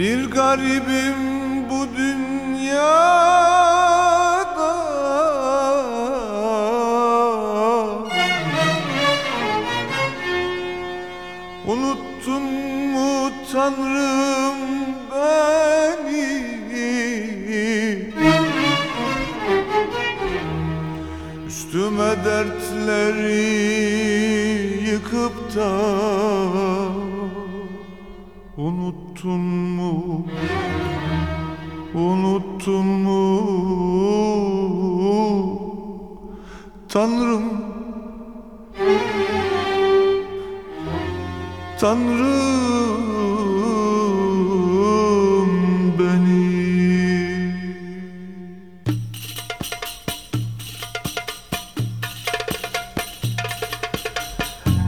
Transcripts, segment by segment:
Bir garibim bu dünyada. Unuttun mu Tanrım beni? Üstüme dertleri yıkıp da Unuttun mu? Unuttun mu? Tanrım Tanrım beni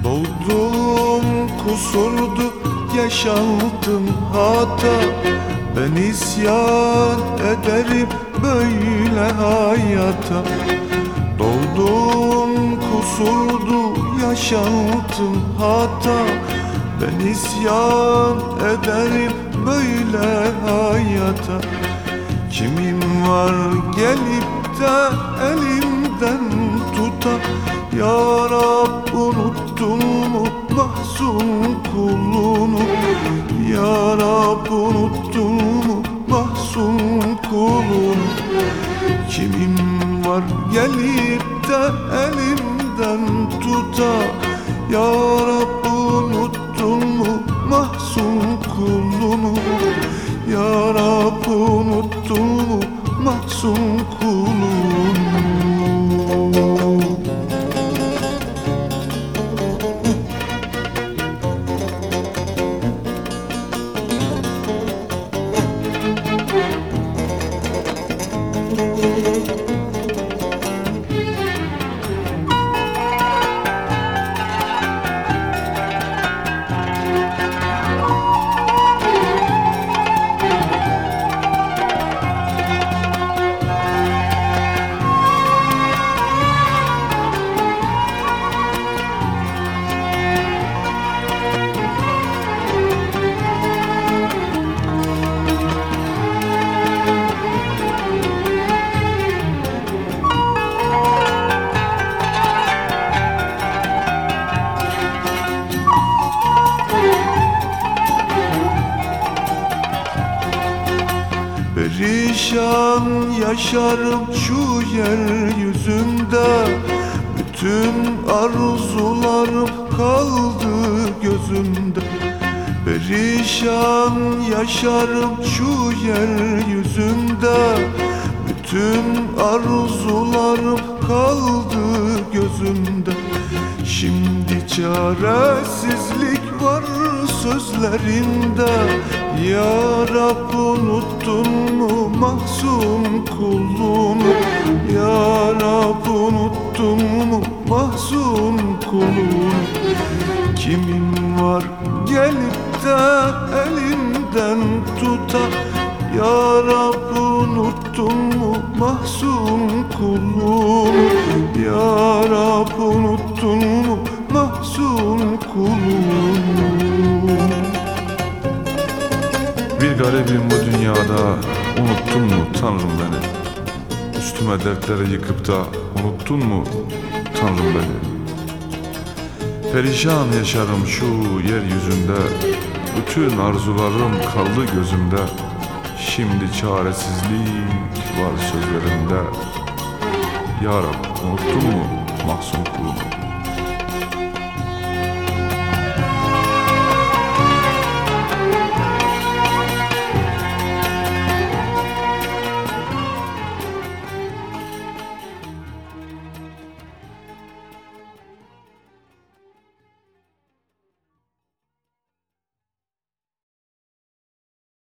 Doğduğum kusurdu yaşandım hata. Ben isyan ederim böyle hayata. Doğduğum kusurdu yaşandım hata. Ben isyan ederim böyle hayata. Kimim var gelip de elimden tuta Ya Rab unuttun mu mahzun kulunu? Ya Rab unuttun mu mahzun kulunu? Kimim var gelip de elimden tuta Ya Rab unuttun mu mahzun kulunu? Ya Rab unuttun mu mahzun kulunu Perişan yaşarım şu yeryüzünde. Bütün arzularım kaldı gözümde. Perişan yaşarım şu yeryüzünde. Bütün arzularım kaldı gözümde. Şimdi çaresizlik var sözlerinde Rab unuttun mu mahzun kulunu Ya Rab unuttun mu mahzun kulunu Kimim var gelip de elimden tuta Ya Rab unuttun mu mahzun kulunu Ya Rab unuttun mu mahzun kulunu garibim bu dünyada. Unuttun mu Tanrım beni? Üstüme dertleri yıkıp da Unuttun mu Tanrım beni? Perişan yaşarım şu yeryüzünde. Bütün arzularım kaldı gözümde. Şimdi çaresizlik var sözlerimde. Ya Rab unuttun mu mahzun kulunu